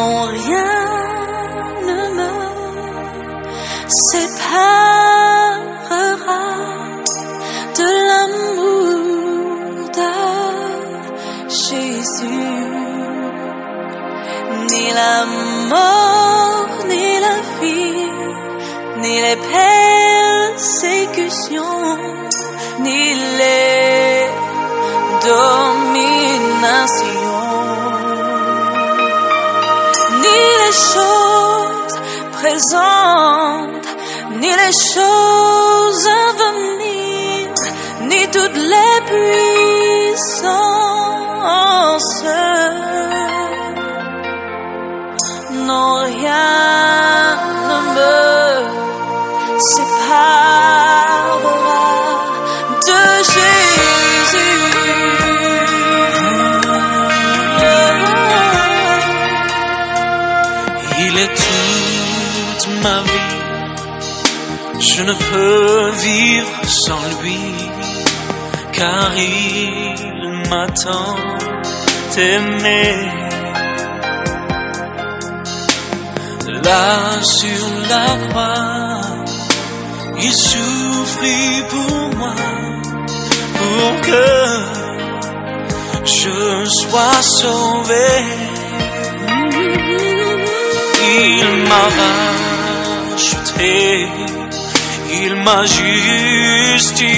Rien ne me séparera de l'amour de Jésus. Ni la mort, ni la vie, ni les persécutions, ni les dominations, les choses présentes, ni les choses à venir, ni toutes les puissances. Non, rien ne me séparera ne peux vivre sans lui, car il m'a tant aimé. Là sur la croix, il souffrit pour moi, pour que je sois sauvé. Il m'a racheté, il m'a justifié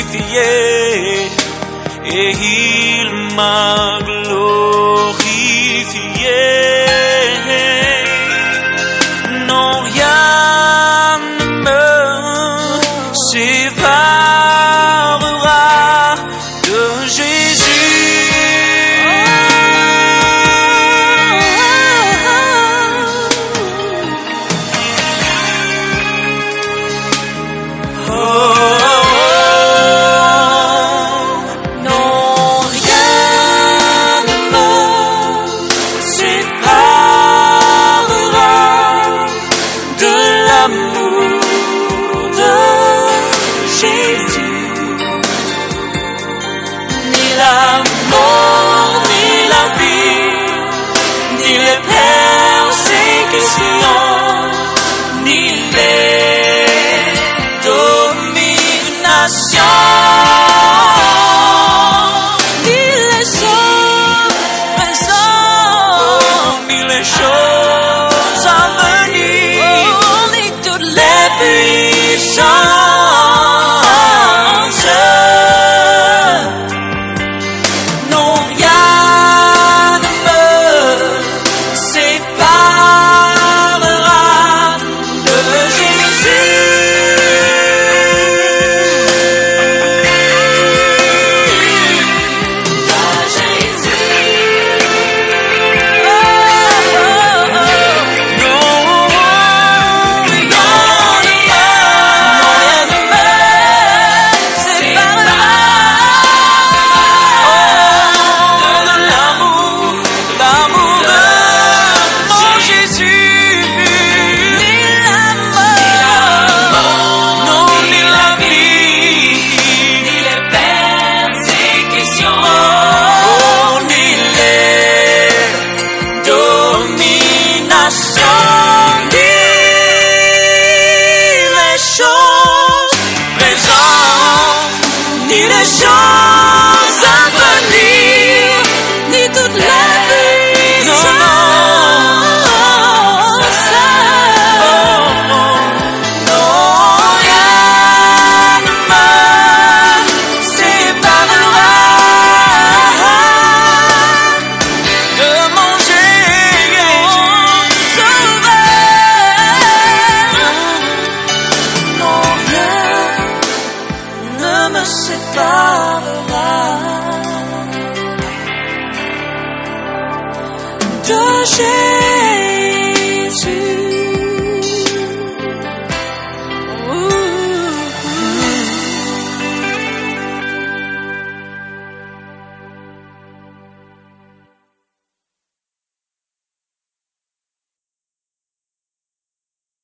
et il m'a l'amour de Jésus.